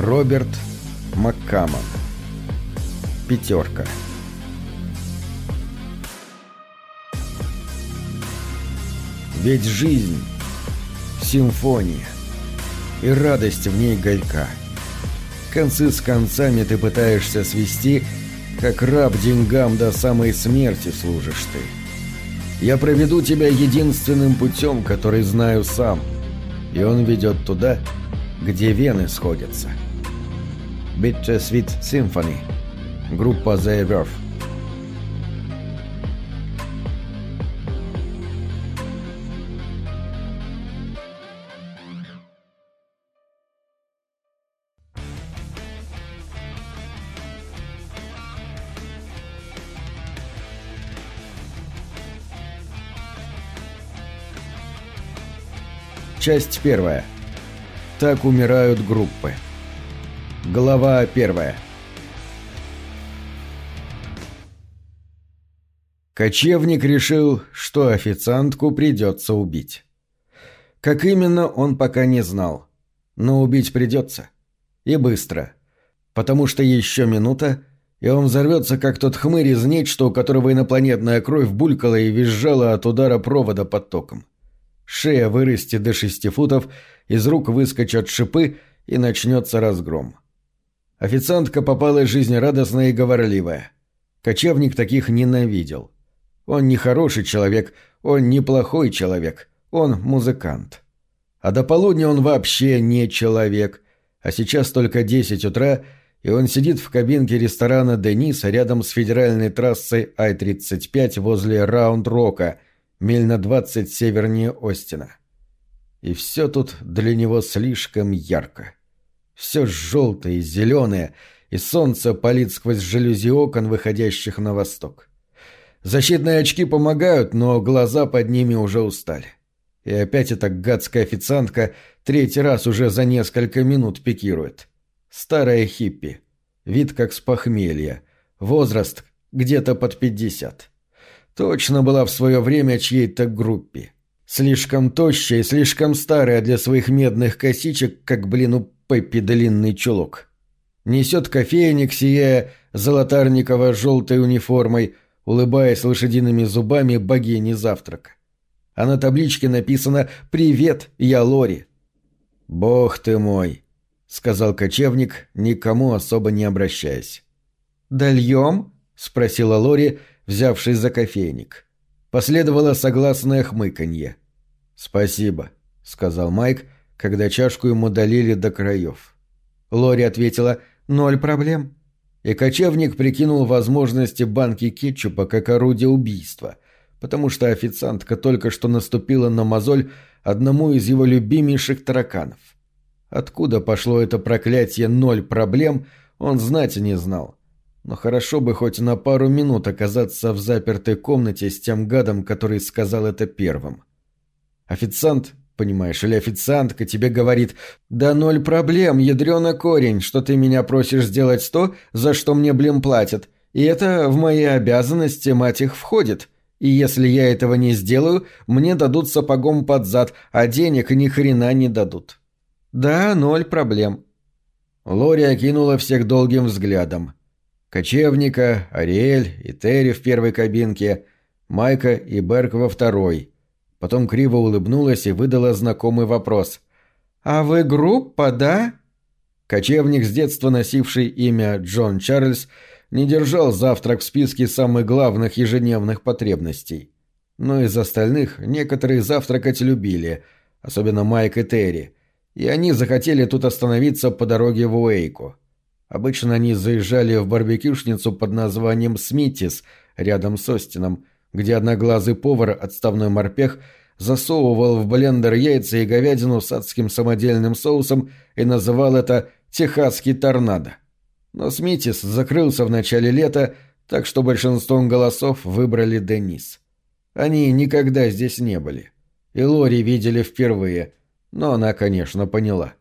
Роберт Маккамон. Пятерка. Ведь жизнь — симфония, и радость в ней голька. Концы с концами ты пытаешься свести, как раб деньгам до самой смерти служишь ты. Я проведу тебя единственным путем, который знаю сам, и он ведет туда, где вены сходятся. Bittersweet Symphony. Группа The Verve. Часть первая. Так умирают группы. Глава первая. Кочевник решил, что официантку придется убить. Как именно, он пока не знал. Но убить придется. И быстро. Потому что еще минута, и он взорвется, как тот хмырь из нечто, у которого инопланетная кровь булькала и визжала от удара провода под током. Шея вырастет до шести футов, из рук выскочат шипы, и начнется разгром. Официантка попалась жизнерадостная и говорливая. Кочевник таких ненавидел. Он не хороший человек, он неплохой человек, он музыкант. А до полудня он вообще не человек. А сейчас только 10 утра, и он сидит в кабинке ресторана «Дениса» рядом с федеральной трассой Ай-35 возле Раунд-Рока – миль на двадцать севернее Остина. И все тут для него слишком ярко. Все желтое и зеленое, и солнце палит сквозь жалюзи окон, выходящих на восток. Защитные очки помогают, но глаза под ними уже устали. И опять эта гадская официантка третий раз уже за несколько минут пикирует. Старая хиппи. Вид как с похмелья. Возраст где-то под пятьдесят. Точно была в свое время чьей-то группе. Слишком тощая и слишком старая для своих медных косичек, как, блин, у Пеппи длинный чулок. Несет кофейник, сияя золотарниково-желтой униформой, улыбаясь лошадиными зубами богини завтрака. А на табличке написано «Привет, я Лори». «Бог ты мой», — сказал кочевник, никому особо не обращаясь. «Дольем?» — спросила Лори, — взявшись за кофейник. Последовало согласное хмыканье. «Спасибо», — сказал Майк, когда чашку ему долили до краев. Лори ответила «Ноль проблем». И кочевник прикинул возможности банки кетчупа как орудие убийства, потому что официантка только что наступила на мозоль одному из его любимейших тараканов. Откуда пошло это проклятие «ноль проблем», он знать не знал но хорошо бы хоть на пару минут оказаться в запертой комнате с тем гадом, который сказал это первым. Официант, понимаешь, или официантка тебе говорит «Да ноль проблем, ядрёна корень, что ты меня просишь сделать то, за что мне, блин, платят, и это в мои обязанности, мать их, входит». И если я этого не сделаю, мне дадут сапогом под зад, а денег ни хрена не дадут. Да, ноль проблем. Лори окинула всех долгим взглядом. Кочевника, Ариэль и Терри в первой кабинке, Майка и Берк во второй. Потом криво улыбнулась и выдала знакомый вопрос. «А вы группа, да?» Кочевник, с детства носивший имя Джон Чарльз, не держал завтрак в списке самых главных ежедневных потребностей. Но из остальных некоторые завтракать любили, особенно Майк и Терри, и они захотели тут остановиться по дороге в Уэйку. Обычно они заезжали в барбекюшницу под названием «Смитис» рядом с Остином, где одноглазый повар, отставной морпех, засовывал в блендер яйца и говядину с адским самодельным соусом и называл это «Техасский торнадо». Но Смитис закрылся в начале лета, так что большинством голосов выбрали Денис. Они никогда здесь не были. И Лори видели впервые, но она, конечно, поняла.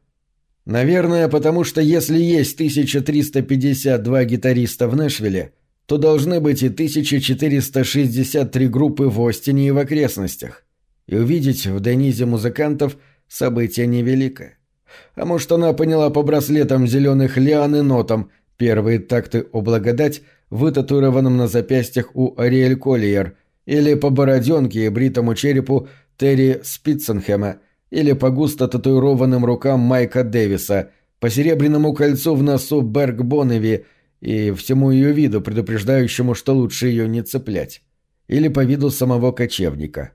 Наверное, потому что если есть 1352 гитариста в Нэшвилле, то должны быть и 1463 группы в Остине и в окрестностях. И увидеть в Денизе музыкантов событие невеликое. А может, она поняла по браслетам зеленых лиан и нотам первые такты о благодать, вытатуированном на запястьях у Ариэль Коллиер, или по бороденке и бритому черепу Терри Спитценхема, или по густо татуированным рукам Майка Дэвиса, по серебряному кольцу в носу Берг Бонневи и всему ее виду, предупреждающему, что лучше ее не цеплять. Или по виду самого кочевника.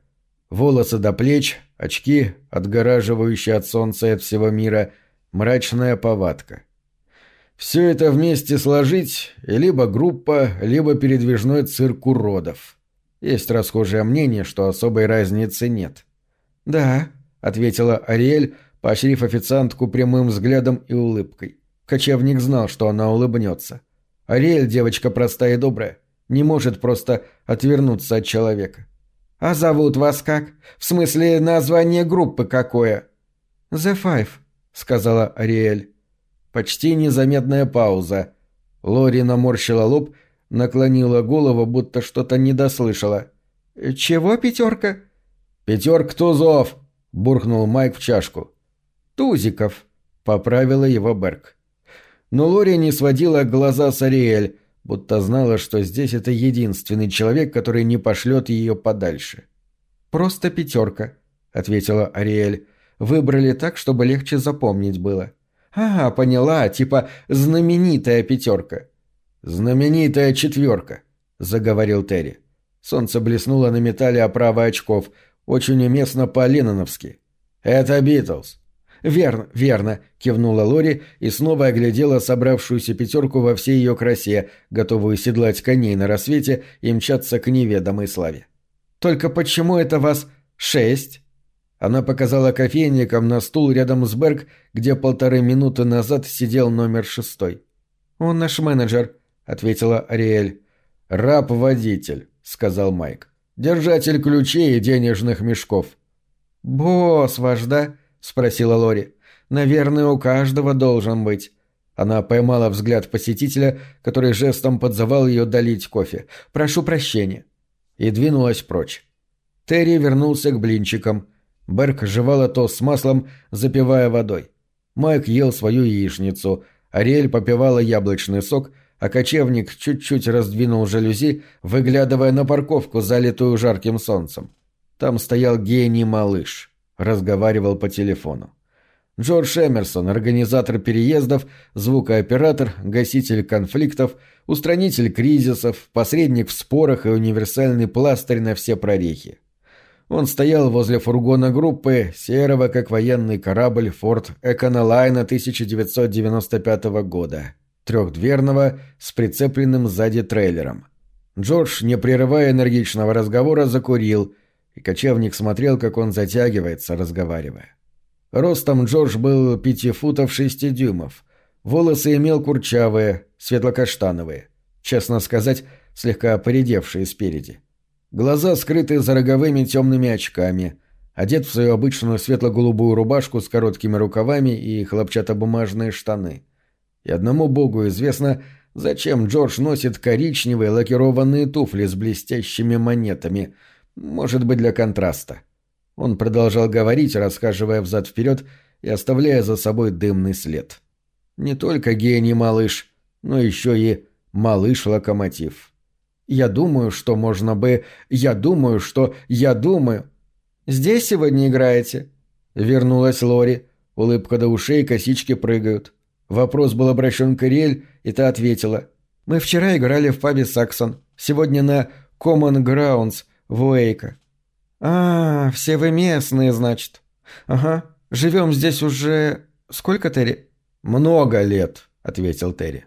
Волосы до плеч, очки, отгораживающие от солнца и от всего мира, мрачная повадка. Все это вместе сложить – либо группа, либо передвижной цирк уродов. Есть расхожее мнение, что особой разницы нет. «Да», — ответила Ариэль, поощрив официантку прямым взглядом и улыбкой. Кочевник знал, что она улыбнется. Ариэль девочка простая и добрая, не может просто отвернуться от человека. «А зовут вас как? В смысле, название группы какое?» «The Five», — сказала Ариэль. Почти незаметная пауза. Лори наморщила лоб, наклонила голову, будто что-то недослышала. «Чего пятерка?» «Пятерка тузов!» — буркнул Майк в чашку. «Тузиков», — поправила его Берг. Но Лори не сводила глаза с Ариэль, будто знала, что здесь это единственный человек, который не пошлет ее подальше. «Просто пятерка», — ответила Ариэль. «Выбрали так, чтобы легче запомнить было». «А, поняла, типа знаменитая пятерка». «Знаменитая четверка», — заговорил Терри. Солнце блеснуло на металле оправы очков, очень уместно по-ленноновски. «Это Битлз». «Верно, верно», — кивнула Лори и снова оглядела собравшуюся пятерку во всей ее красе, готовую седлать коней на рассвете и мчаться к неведомой славе. «Только почему это вас шесть?» Она показала кофейникам на стул рядом с Берг, где полторы минуты назад сидел номер шестой. «Он наш менеджер», — ответила Ариэль. «Раб-водитель», — сказал Майк. «Держатель ключей и денежных мешков». «Босс ваш, да?» — спросила Лори. «Наверное, у каждого должен быть». Она поймала взгляд посетителя, который жестом подзывал ее долить кофе. «Прошу прощения». И двинулась прочь. Терри вернулся к блинчикам. Берг жевала то с маслом, запивая водой. Майк ел свою яичницу. Ариэль попивала яблочный сок, а кочевник чуть-чуть раздвинул жалюзи, выглядывая на парковку, залитую жарким солнцем. Там стоял гений-малыш. Разговаривал по телефону. Джордж Эмерсон, организатор переездов, звукооператор, гаситель конфликтов, устранитель кризисов, посредник в спорах и универсальный пластырь на все прорехи. Он стоял возле фургона группы, серого как военный корабль «Форт Эконолайна» 1995 года, трехдверного, с прицепленным сзади трейлером. Джордж, не прерывая энергичного разговора, закурил, и кочевник смотрел, как он затягивается, разговаривая. Ростом Джордж был пяти футов шести дюймов. Волосы имел курчавые, светло-каштановые. Честно сказать, слегка поредевшие спереди. Глаза скрыты за роговыми темными очками. Одет в свою обычную светло-голубую рубашку с короткими рукавами и хлопчатобумажные штаны. И одному богу известно, зачем Джордж носит коричневые лакированные туфли с блестящими монетами. Может быть, для контраста. Он продолжал говорить, расхаживая взад-вперед и оставляя за собой дымный след. Не только гений малыш, но еще и малыш-локомотив. Я думаю, что можно бы... Я думаю, что... Я думаю... Здесь сегодня играете?» Вернулась Лори. Улыбка до ушей, косички прыгают. Вопрос был обращен к Ириэль, и та ответила. «Мы вчера играли в пабе «Саксон». Сегодня на Common Grounds в Уэйка». «А, все вы местные, значит». «Ага. Живем здесь уже... Сколько, Терри?» «Много лет», — ответил Терри.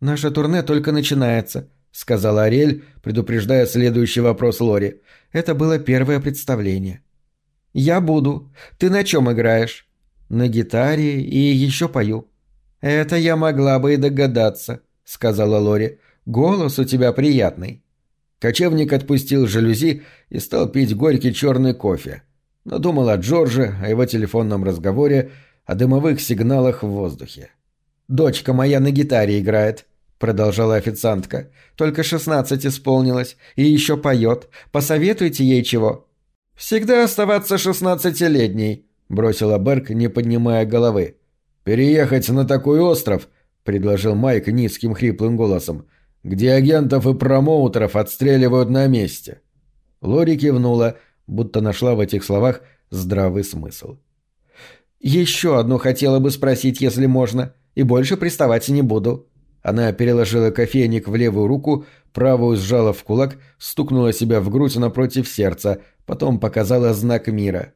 «Наше турне только начинается. — сказала Ариэль, предупреждая следующий вопрос Лори. «Это было первое представление». «Я буду. Ты на чем играешь?» «На гитаре и еще пою». «Это я могла бы и догадаться», — сказала Лори. «Голос у тебя приятный». Кочевник отпустил жалюзи и стал пить горький черный кофе. Но думал о Джордже, о его телефонном разговоре, о дымовых сигналах в воздухе. «Дочка моя на гитаре играет», — продолжала официантка. «Только шестнадцать исполнилось. И еще поет. Посоветуйте ей чего». «Всегда оставаться шестнадцатилетней», — бросила Берг, не поднимая головы. «Переехать на такой остров», — предложил Майк низким хриплым голосом, «где агентов и промоутеров отстреливают на месте». Лори кивнула, будто нашла в этих словах здравый смысл. «Еще одну хотела бы спросить, если можно, и больше приставать не буду». Она переложила кофейник в левую руку, правую сжала в кулак, стукнула себя в грудь напротив сердца, потом показала знак мира.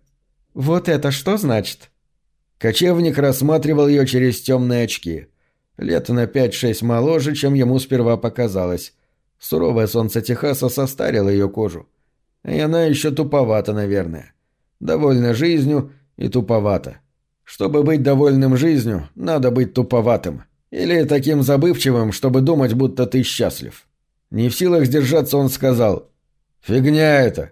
«Вот это что значит?» Кочевник рассматривал ее через темные очки. Лет на пять-шесть моложе, чем ему сперва показалось. Суровое солнце Техаса состарило ее кожу. И она еще туповата, наверное. Довольна жизнью и туповата. Чтобы быть довольным жизнью, надо быть туповатым. Или таким забывчивым, чтобы думать, будто ты счастлив. Не в силах сдержаться, он сказал. «Фигня это!»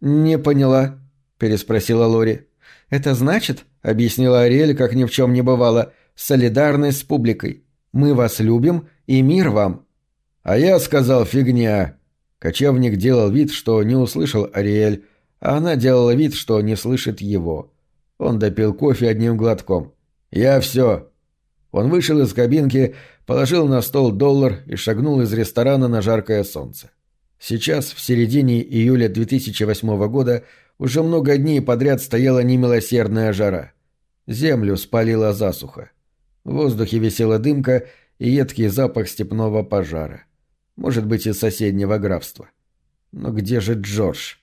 «Не поняла», — переспросила Лори. «Это значит, — объяснила Ариэль, как ни в чем не бывало, — солидарность с публикой. Мы вас любим, и мир вам». «А я сказал фигня». Кочевник делал вид, что не услышал Ариэль, а она делала вид, что не слышит его. Он допил кофе одним глотком. «Я все». Он вышел из кабинки, положил на стол доллар и шагнул из ресторана на жаркое солнце. Сейчас, в середине июля 2008 года, уже много дней подряд стояла немилосердная жара. Землю спалила засуха. В воздухе висела дымка и едкий запах степного пожара. Может быть, из соседнего графства. Но где же Джордж?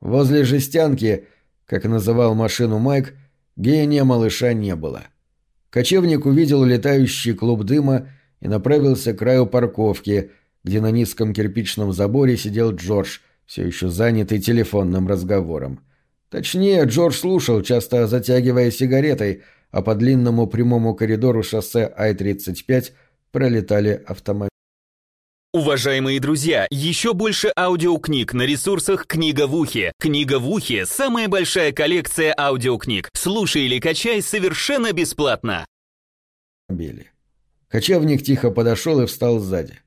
Возле жестянки, как называл машину Майк, гения малыша не было. Кочевник увидел улетающий клуб дыма и направился к краю парковки, где на низком кирпичном заборе сидел Джордж, все еще занятый телефонным разговором. Точнее, Джордж слушал, часто затягивая сигаретой, а по длинному прямому коридору шоссе Ай-35 пролетали автомобили. Уважаемые друзья, еще больше аудиокниг на ресурсах «Книга в ухе». «Книга в ухе» — самая большая коллекция аудиокниг. Слушай или качай совершенно бесплатно. Кочевник тихо подошел и встал сзади.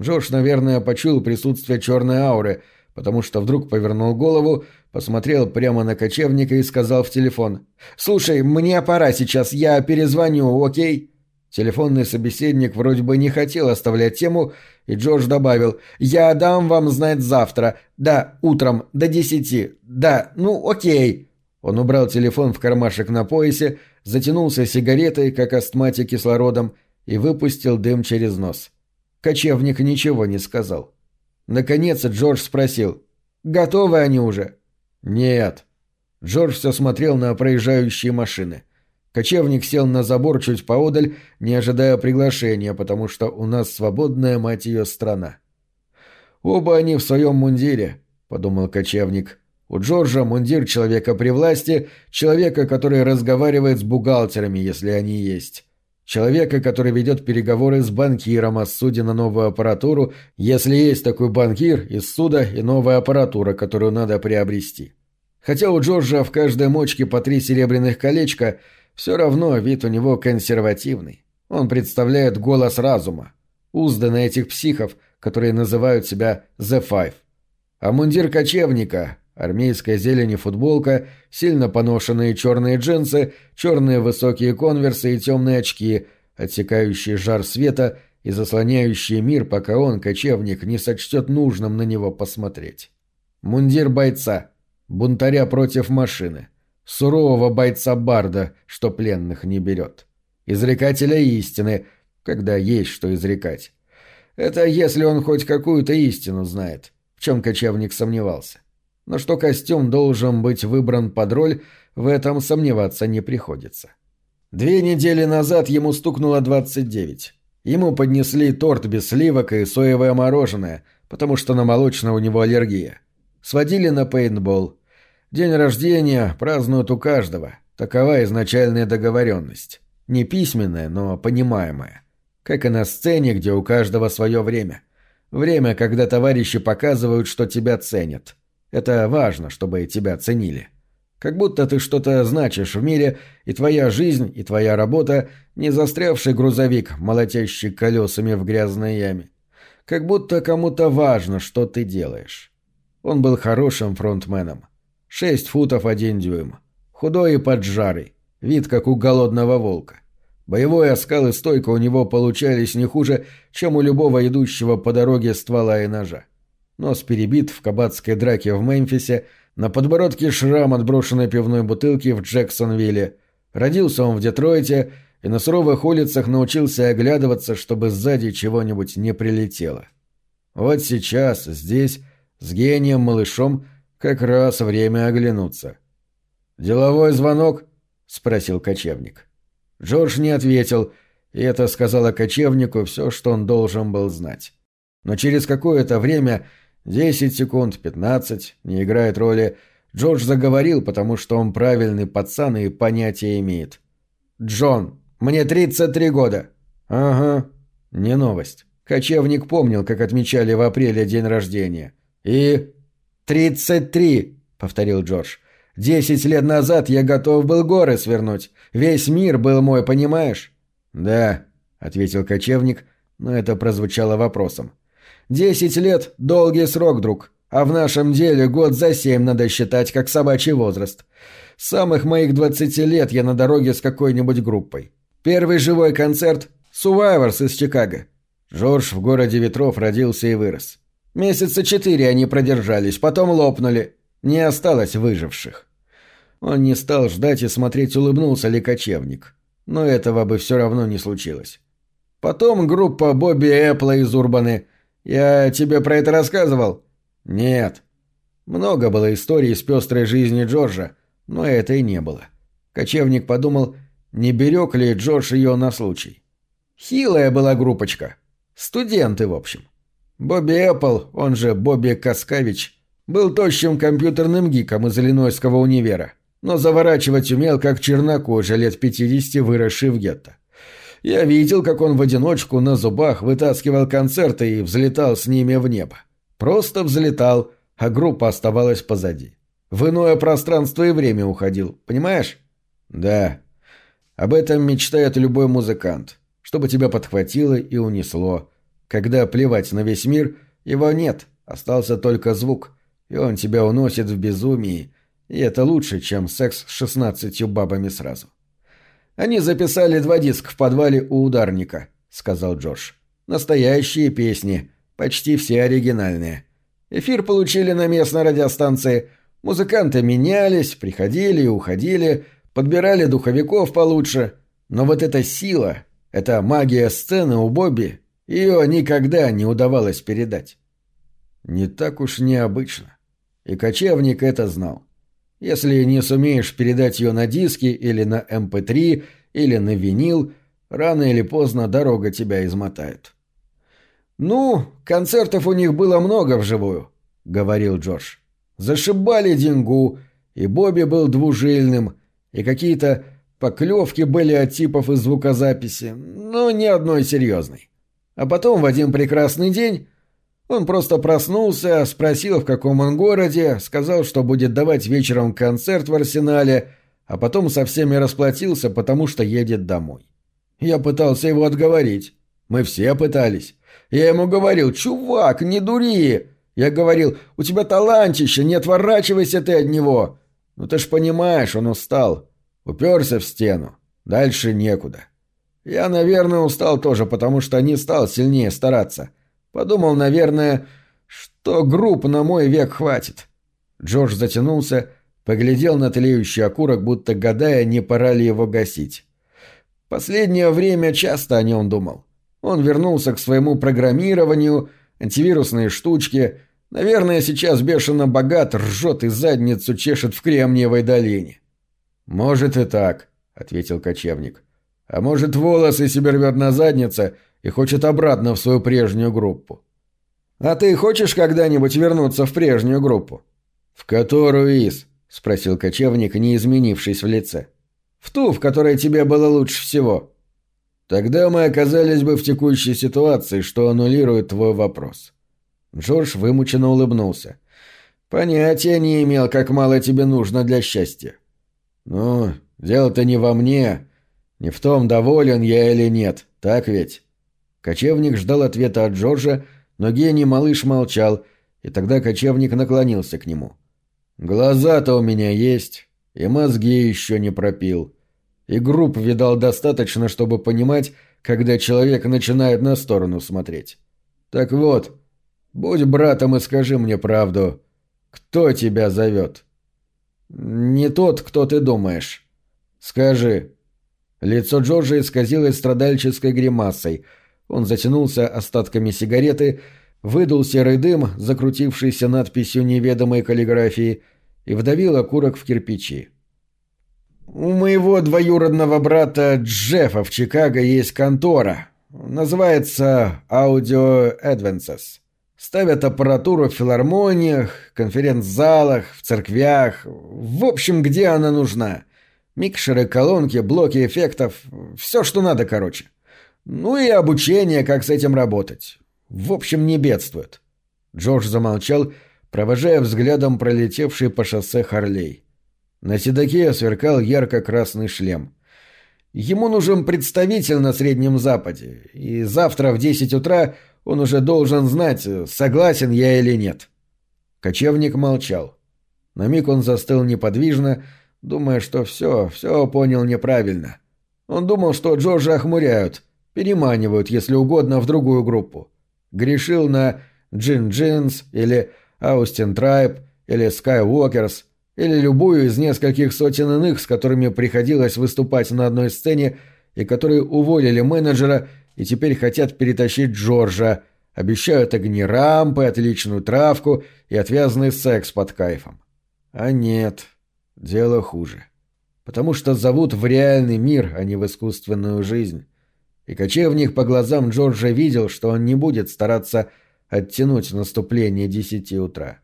Джордж, наверное, почуял присутствие черной ауры — потому что вдруг повернул голову, посмотрел прямо на кочевника и сказал в телефон. «Слушай, мне пора сейчас, я перезвоню, окей?» Телефонный собеседник вроде бы не хотел оставлять тему, и Джордж добавил «Я дам вам знать завтра. Да, утром, до десяти. Да, ну окей». Он убрал телефон в кармашек на поясе, затянулся сигаретой, как астматик кислородом, и выпустил дым через нос. Кочевник ничего не сказал. Наконец Джордж спросил. «Готовы они уже?» «Нет». Джордж все смотрел на проезжающие машины. Кочевник сел на забор чуть поодаль, не ожидая приглашения, потому что у нас свободная, мать ее, страна. «Оба они в своем мундире», — подумал кочевник. «У Джорджа мундир человека при власти, человека, который разговаривает с бухгалтерами, если они есть. Человека, который ведет переговоры с банкиром о суде на новую аппаратуру, если есть такой банкир, из суда и новая аппаратура, которую надо приобрести. Хотя у Джорджа в каждой мочке по три серебряных колечка, все равно вид у него консервативный. Он представляет голос разума, узды на этих психов, которые называют себя «The Five». А мундир кочевника, Армейская зелень и футболка, сильно поношенные черные джинсы, черные высокие конверсы и темные очки, отсекающие жар света и заслоняющие мир, пока он, кочевник, не сочтет нужным на него посмотреть. Мундир бойца, бунтаря против машины, сурового бойца-барда, что пленных не берет. Изрекателя истины, когда есть что изрекать. Это если он хоть какую-то истину знает, в чем кочевник сомневался. Но что костюм должен быть выбран под роль, в этом сомневаться не приходится. Две недели назад ему стукнуло 29. Ему поднесли торт без сливок и соевое мороженое, потому что на молочное у него аллергия. Сводили на пейнтбол. День рождения празднуют у каждого. Такова изначальная договоренность. Не письменная, но понимаемая. Как и на сцене, где у каждого свое время. Время, когда товарищи показывают, что тебя ценят. Это важно, чтобы тебя ценили. Как будто ты что-то значишь в мире, и твоя жизнь, и твоя работа — не застрявший грузовик, молотящий колесами в грязной яме. Как будто кому-то важно, что ты делаешь. Он был хорошим фронтменом. Шесть футов один дюйм. Худой и поджарый. Вид, как у голодного волка. Боевой оскал и стойка у него получались не хуже, чем у любого идущего по дороге ствола и ножа. Нос перебит в кабацкой драке в Мемфисе, на подбородке шрам от брошенной пивной бутылки в Джексонвилле. Родился он в Детройте и на суровых улицах научился оглядываться, чтобы сзади чего-нибудь не прилетело. Вот сейчас, здесь, с гением-малышом, как раз время оглянуться. «Деловой звонок?» — спросил кочевник. Джордж не ответил, и это сказала кочевнику все, что он должен был знать. Но через какое-то время, десять секунд, пятнадцать, не играет роли, Джордж заговорил, потому что он правильный пацан и понятия имеет. «Джон, мне тридцать три года». «Ага». Не новость. Кочевник помнил, как отмечали в апреле день рождения. «И...» «Тридцать три», — повторил Джордж. Десять лет назад я готов был горы свернуть. Весь мир был мой, понимаешь?» «Да», — ответил кочевник, но это прозвучало вопросом. «Десять лет — долгий срок, друг, а в нашем деле год за семь надо считать как собачий возраст. С самых моих двадцати лет я на дороге с какой-нибудь группой. Первый живой концерт — Сувайверс из Чикаго. Джордж в городе ветров родился и вырос. Месяца четыре они продержались, потом лопнули. Не осталось выживших. Он не стал ждать и смотреть, улыбнулся ли кочевник. Но этого бы все равно не случилось. Потом группа Бобби Эппла из Урбаны. Я тебе про это рассказывал? Нет. Много было историй из пестрой жизни Джорджа, но это и не было. Кочевник подумал, не берег ли Джордж ее на случай. Хилая была группочка. Студенты, в общем. Бобби Эппл, он же Бобби Каскавич, был тощим компьютерным гиком из Иллинойского универа но заворачивать умел, как чернокожий лет пятидесяти, выросший в гетто. Я видел, как он в одиночку на зубах вытаскивал концерты и взлетал с ними в небо. Просто взлетал, а группа оставалась позади. В иное пространство и время уходил, понимаешь? Да. Об этом мечтает любой музыкант. Чтобы тебя подхватило и унесло. Когда плевать на весь мир, его нет, остался только звук, и он тебя уносит в безумии, и это лучше, чем секс с шестнадцатью бабами сразу. «Они записали два диска в подвале у ударника», — сказал Джордж. «Настоящие песни, почти все оригинальные. Эфир получили на местной радиостанции. Музыканты менялись, приходили и уходили, подбирали духовиков получше. Но вот эта сила, эта магия сцены у Бобби, ее никогда не удавалось передать». Не так уж необычно. И кочевник это знал. Если не сумеешь передать ее на диски или на MP3 эм или на винил, рано или поздно дорога тебя измотает. «Ну, концертов у них было много вживую», — говорил Джордж. «Зашибали деньгу, и Бобби был двужильным, и какие-то поклевки были от типов из звукозаписи, но ни одной серьезной. А потом в один прекрасный день он просто проснулся, спросил, в каком он городе, сказал, что будет давать вечером концерт в арсенале, а потом со всеми расплатился, потому что едет домой. Я пытался его отговорить. Мы все пытались. Я ему говорил, чувак, не дури. Я говорил, у тебя талантище, не отворачивайся ты от него. Ну ты ж понимаешь, он устал. Уперся в стену. Дальше некуда. Я, наверное, устал тоже, потому что не стал сильнее стараться. Подумал, наверное, что групп на мой век хватит. Джордж затянулся, поглядел на тлеющий окурок, будто гадая, не пора ли его гасить. Последнее время часто о нем думал. Он вернулся к своему программированию, антивирусные штучки. Наверное, сейчас бешено богат, ржет и задницу чешет в Кремниевой долине. «Может и так», — ответил кочевник. «А может, волосы себе рвет на заднице и хочет обратно в свою прежнюю группу. «А ты хочешь когда-нибудь вернуться в прежнюю группу?» «В которую из?» – спросил кочевник, не изменившись в лице. «В ту, в которой тебе было лучше всего». «Тогда мы оказались бы в текущей ситуации, что аннулирует твой вопрос». Джордж вымученно улыбнулся. «Понятия не имел, как мало тебе нужно для счастья». «Ну, дело-то не во мне, не в том, доволен я или нет, так ведь?» Кочевник ждал ответа от Джорджа, но гений малыш молчал, и тогда кочевник наклонился к нему. «Глаза-то у меня есть, и мозги еще не пропил. И групп видал достаточно, чтобы понимать, когда человек начинает на сторону смотреть. Так вот, будь братом и скажи мне правду. Кто тебя зовет? Не тот, кто ты думаешь. Скажи. Лицо Джорджа исказилось страдальческой гримасой. Он затянулся остатками сигареты, выдул серый дым, закрутившийся надписью неведомой каллиграфии, и вдавил окурок в кирпичи. «У моего двоюродного брата Джеффа в Чикаго есть контора. Называется Audio Advances. Ставят аппаратуру в филармониях, конференц-залах, в церквях, в общем, где она нужна. Микшеры, колонки, блоки эффектов, все, что надо, короче. Ну и обучение, как с этим работать. В общем, не бедствует. Джордж замолчал, провожая взглядом пролетевший по шоссе Харлей. На седаке сверкал ярко-красный шлем. Ему нужен представитель на Среднем Западе, и завтра в десять утра он уже должен знать, согласен я или нет. Кочевник молчал. На миг он застыл неподвижно, думая, что все, все понял неправильно. Он думал, что Джорджа охмуряют, переманивают, если угодно, в другую группу. Грешил на Джин Джинс или Austin Tribe или Skywalkers – или любую из нескольких сотен иных, с которыми приходилось выступать на одной сцене и которые уволили менеджера и теперь хотят перетащить Джорджа, обещают огни рампы, отличную травку и отвязный секс под кайфом. А нет, дело хуже. Потому что зовут в реальный мир, а не в искусственную жизнь. И кочевник по глазам Джорджа видел, что он не будет стараться оттянуть наступление десяти утра.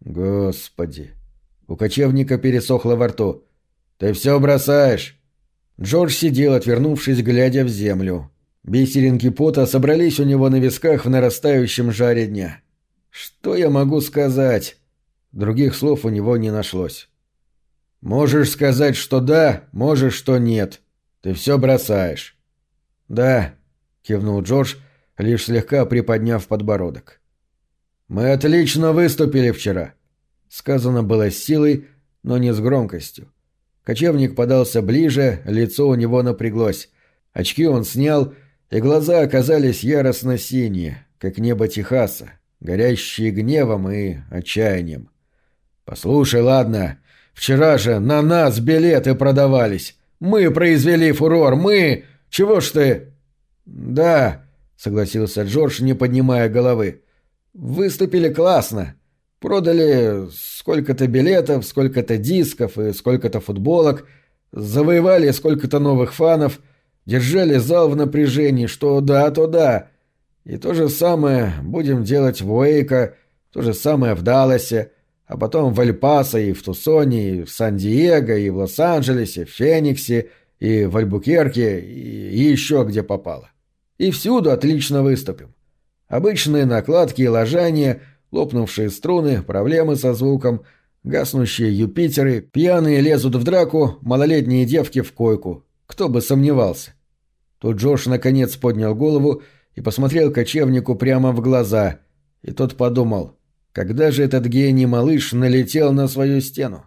Господи! У кочевника пересохло во рту. «Ты все бросаешь!» Джордж сидел, отвернувшись, глядя в землю. Бисеринки пота собрались у него на висках в нарастающем жаре дня. «Что я могу сказать?» Других слов у него не нашлось. «Можешь сказать, что да, можешь, что нет. Ты все бросаешь». «Да», — кивнул Джордж, лишь слегка приподняв подбородок. «Мы отлично выступили вчера. Сказано было с силой, но не с громкостью. Кочевник подался ближе, лицо у него напряглось. Очки он снял, и глаза оказались яростно синие, как небо Техаса, горящие гневом и отчаянием. «Послушай, ладно, вчера же на нас билеты продавались. Мы произвели фурор, мы... Чего ж ты...» «Да», — согласился Джордж, не поднимая головы. «Выступили классно. Продали сколько-то билетов, сколько-то дисков и сколько-то футболок, завоевали сколько-то новых фанов, держали зал в напряжении, что да, то да. И то же самое будем делать в Уэйко, то же самое в Далласе, а потом в Эль-Пасо и в Тусоне, и в Сан-Диего, и в Лос-Анджелесе, в Фениксе, и в Альбукерке, и, еще где попало. И всюду отлично выступим. Обычные накладки и ложания — лопнувшие струны, проблемы со звуком, гаснущие Юпитеры, пьяные лезут в драку, малолетние девки в койку. Кто бы сомневался. Тут Джош наконец поднял голову и посмотрел кочевнику прямо в глаза, и тот подумал, когда же этот гений-малыш налетел на свою стену?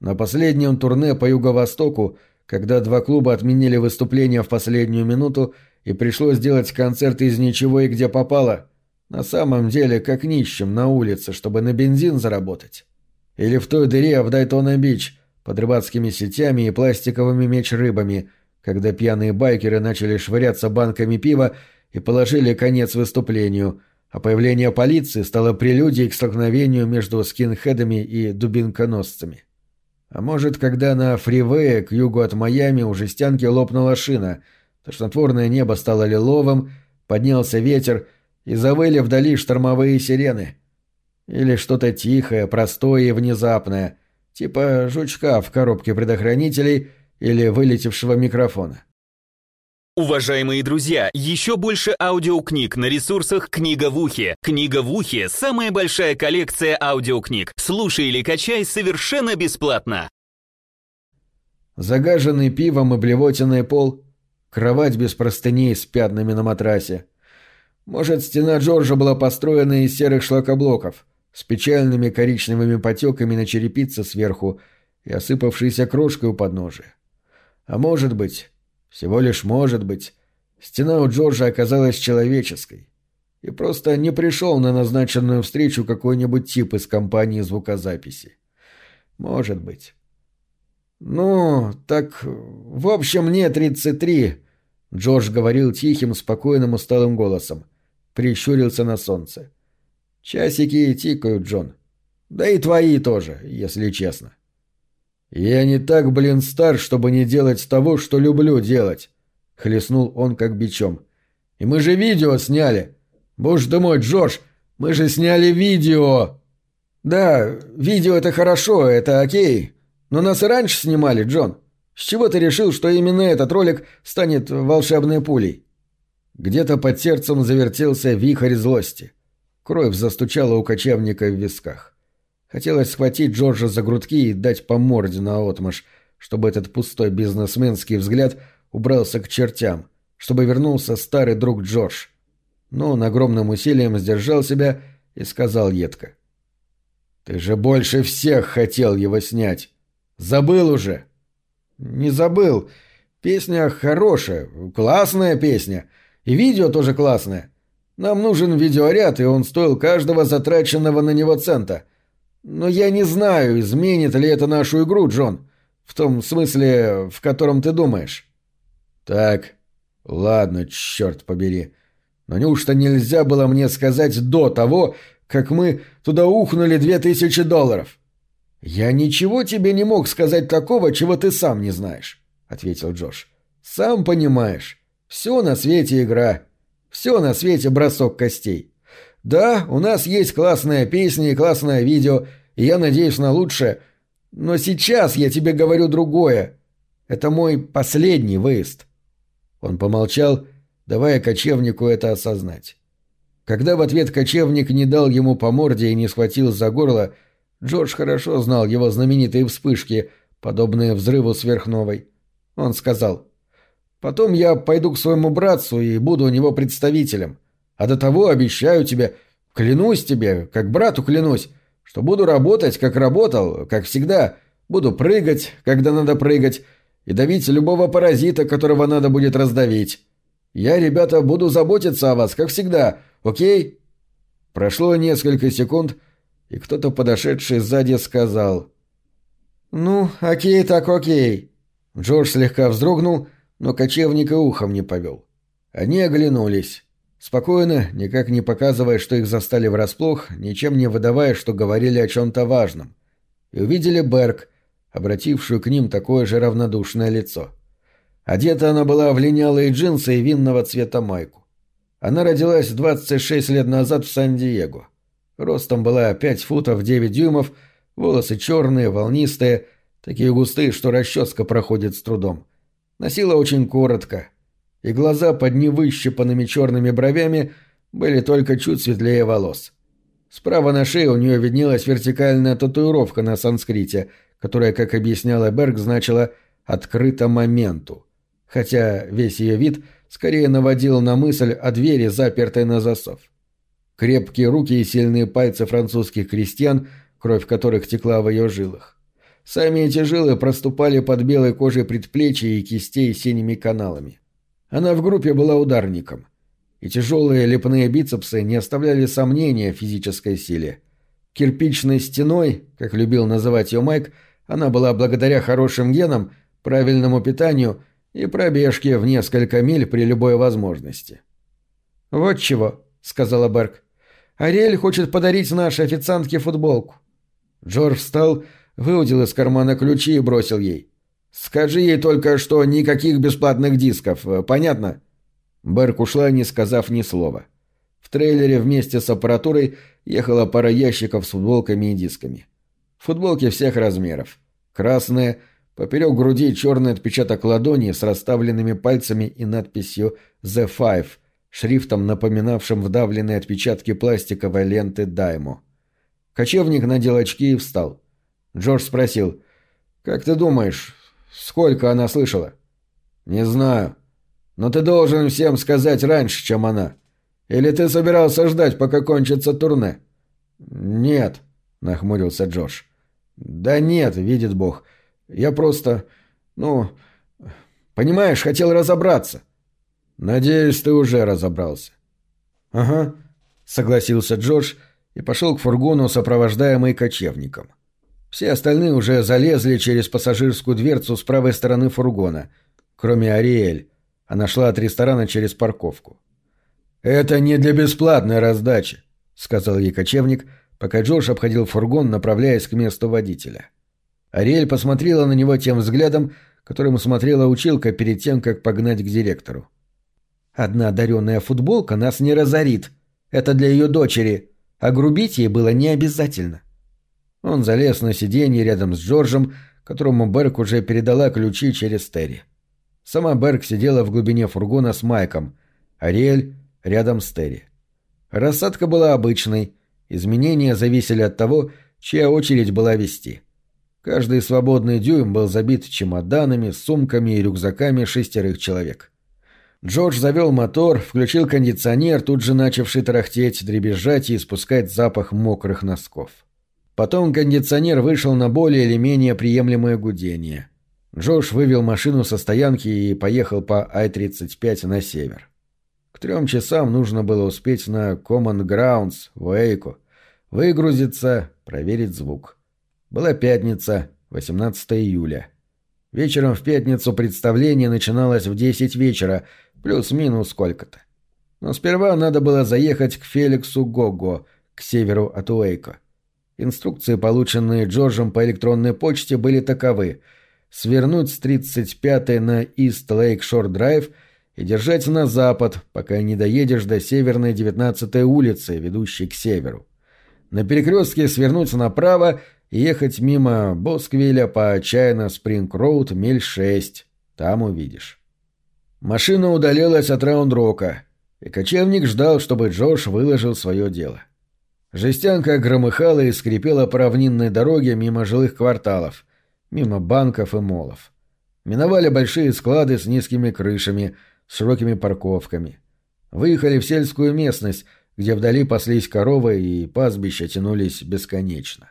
На последнем турне по Юго-Востоку, когда два клуба отменили выступление в последнюю минуту и пришлось сделать концерт из ничего и где попало – на самом деле, как нищим на улице, чтобы на бензин заработать. Или в той дыре в Дайтона-Бич, под рыбацкими сетями и пластиковыми меч-рыбами, когда пьяные байкеры начали швыряться банками пива и положили конец выступлению, а появление полиции стало прелюдией к столкновению между скинхедами и дубинконосцами. А может, когда на фривее к югу от Майами у жестянки лопнула шина, тошнотворное небо стало лиловым, поднялся ветер — и завыли вдали штормовые сирены. Или что-то тихое, простое и внезапное, типа жучка в коробке предохранителей или вылетевшего микрофона. Уважаемые друзья, еще больше аудиокниг на ресурсах «Книга в ухе». «Книга в ухе» — самая большая коллекция аудиокниг. Слушай или качай совершенно бесплатно. Загаженный пивом и блевотиный пол, кровать без простыней с пятнами на матрасе, может, стена Джорджа была построена из серых шлакоблоков, с печальными коричневыми потеками на черепице сверху и осыпавшейся крошкой у подножия. А может быть, всего лишь может быть, стена у Джорджа оказалась человеческой. И просто не пришел на назначенную встречу какой-нибудь тип из компании звукозаписи. Может быть. «Ну, так, в общем, мне 33», — Джордж говорил тихим, спокойным, усталым голосом. Прищурился на солнце. «Часики тикают, Джон. Да и твои тоже, если честно». «Я не так, блин, стар, чтобы не делать того, что люблю делать», — хлестнул он как бичом. «И мы же видео сняли. Боже ты мой, Джордж, мы же сняли видео!» «Да, видео это хорошо, это окей. Но нас и раньше снимали, Джон. С чего ты решил, что именно этот ролик станет волшебной пулей?» Где-то под сердцем завертелся вихрь злости. Кровь застучала у кочевника в висках. Хотелось схватить Джорджа за грудки и дать по морде на отмаш, чтобы этот пустой бизнесменский взгляд убрался к чертям, чтобы вернулся старый друг Джордж. Но он огромным усилием сдержал себя и сказал едко. «Ты же больше всех хотел его снять!» Забыл уже. Не забыл. Песня хорошая, классная песня. И видео тоже классное. Нам нужен видеоряд, и он стоил каждого затраченного на него цента. Но я не знаю, изменит ли это нашу игру, Джон. В том смысле, в котором ты думаешь. Так, ладно, черт побери. Но неужто нельзя было мне сказать до того, как мы туда ухнули две тысячи долларов? «Я ничего тебе не мог сказать такого, чего ты сам не знаешь», — ответил Джош. «Сам понимаешь. Все на свете игра. Все на свете бросок костей. Да, у нас есть классная песня и классное видео, и я надеюсь на лучшее. Но сейчас я тебе говорю другое. Это мой последний выезд». Он помолчал, давая кочевнику это осознать. Когда в ответ кочевник не дал ему по морде и не схватил за горло, — Джордж хорошо знал его знаменитые вспышки, подобные взрыву сверхновой. Он сказал, «Потом я пойду к своему братцу и буду у него представителем. А до того обещаю тебе, клянусь тебе, как брату клянусь, что буду работать, как работал, как всегда, буду прыгать, когда надо прыгать, и давить любого паразита, которого надо будет раздавить. Я, ребята, буду заботиться о вас, как всегда, окей?» Прошло несколько секунд, — и кто-то, подошедший сзади, сказал «Ну, окей так окей». Джордж слегка вздрогнул, но кочевника ухом не повел. Они оглянулись. Спокойно, никак не показывая, что их застали врасплох, ничем не выдавая, что говорили о чем-то важном. И увидели Берг, обратившую к ним такое же равнодушное лицо. Одета она была в линялые джинсы и винного цвета майку. Она родилась 26 лет назад в Сан-Диего. Ростом была 5 футов 9 дюймов, волосы черные, волнистые, такие густые, что расческа проходит с трудом. Носила очень коротко, и глаза под невыщипанными черными бровями были только чуть светлее волос. Справа на шее у нее виднелась вертикальная татуировка на санскрите, которая, как объясняла Берг, значила «открыто моменту», хотя весь ее вид скорее наводил на мысль о двери, запертой на засов. Крепкие руки и сильные пальцы французских крестьян, кровь которых текла в ее жилах. Сами эти жилы проступали под белой кожей предплечья и кистей синими каналами. Она в группе была ударником. И тяжелые лепные бицепсы не оставляли сомнения в физической силе. Кирпичной стеной, как любил называть ее Майк, она была благодаря хорошим генам, правильному питанию и пробежке в несколько миль при любой возможности. «Вот чего», — сказала Берг. «Ариэль хочет подарить нашей официантке футболку». Джордж встал, выудил из кармана ключи и бросил ей. «Скажи ей только, что никаких бесплатных дисков, понятно?» Берг ушла, не сказав ни слова. В трейлере вместе с аппаратурой ехала пара ящиков с футболками и дисками. Футболки всех размеров. Красные, поперек груди черный отпечаток ладони с расставленными пальцами и надписью «The Five», шрифтом, напоминавшим вдавленные отпечатки пластиковой ленты Даймо. Кочевник надел очки и встал. Джордж спросил, «Как ты думаешь, сколько она слышала?» «Не знаю. Но ты должен всем сказать раньше, чем она. Или ты собирался ждать, пока кончится турне?» «Нет», — нахмурился Джордж. «Да нет, видит Бог. Я просто... Ну, Понимаешь, хотел разобраться». «Надеюсь, ты уже разобрался». «Ага», — согласился Джордж и пошел к фургону, сопровождаемый кочевником. Все остальные уже залезли через пассажирскую дверцу с правой стороны фургона, кроме Ариэль. Она шла от ресторана через парковку. «Это не для бесплатной раздачи», — сказал ей кочевник, пока Джордж обходил фургон, направляясь к месту водителя. Ариэль посмотрела на него тем взглядом, которым смотрела училка перед тем, как погнать к директору. «Одна одаренная футболка нас не разорит. Это для ее дочери а грубить ей было не обязательно. Он залез на сиденье рядом с Джорджем, которому Берг уже передала ключи через Терри. Сама Берг сидела в глубине фургона с Майком, Ариэль рядом с Терри. Рассадка была обычной, изменения зависели от того, чья очередь была вести. Каждый свободный дюйм был забит чемоданами, сумками и рюкзаками шестерых человек. Джордж завел мотор, включил кондиционер, тут же начавший тарахтеть, дребезжать и испускать запах мокрых носков. Потом кондиционер вышел на более или менее приемлемое гудение. Джош вывел машину со стоянки и поехал по Ай-35 на север. К трем часам нужно было успеть на Common Grounds в Эйку, выгрузиться, проверить звук. Была пятница, 18 июля. Вечером в пятницу представление начиналось в 10 вечера, Плюс-минус сколько-то. Но сперва надо было заехать к Феликсу Гого, к северу от Уэйка. Инструкции, полученные Джорджем по электронной почте, были таковы. Свернуть с 35-й на Ист Лейк Шор Драйв и держать на запад, пока не доедешь до северной 19-й улицы, ведущей к северу. На перекрестке свернуть направо и ехать мимо Босквилля по Чайна Спринг Роуд миль 6. Там увидишь. Машина удалилась от Раунд-Рока, и кочевник ждал, чтобы Джош выложил свое дело. Жестянка громыхала и скрипела по равнинной дороге мимо жилых кварталов, мимо банков и молов. Миновали большие склады с низкими крышами, с широкими парковками. Выехали в сельскую местность, где вдали паслись коровы и пастбища тянулись бесконечно.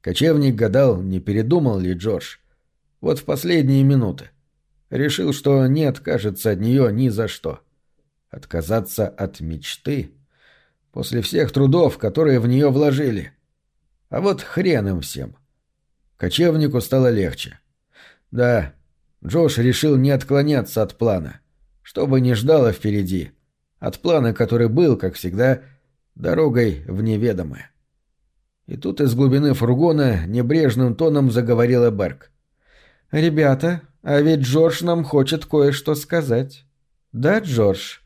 Кочевник гадал, не передумал ли Джордж. Вот в последние минуты. Решил, что не откажется от нее ни за что. Отказаться от мечты? После всех трудов, которые в нее вложили. А вот хрен им всем. Кочевнику стало легче. Да, Джош решил не отклоняться от плана. Что бы ни ждало впереди. От плана, который был, как всегда, дорогой в неведомое. И тут из глубины фургона небрежным тоном заговорила Берг. «Ребята, а ведь Джордж нам хочет кое-что сказать. Да, Джордж?»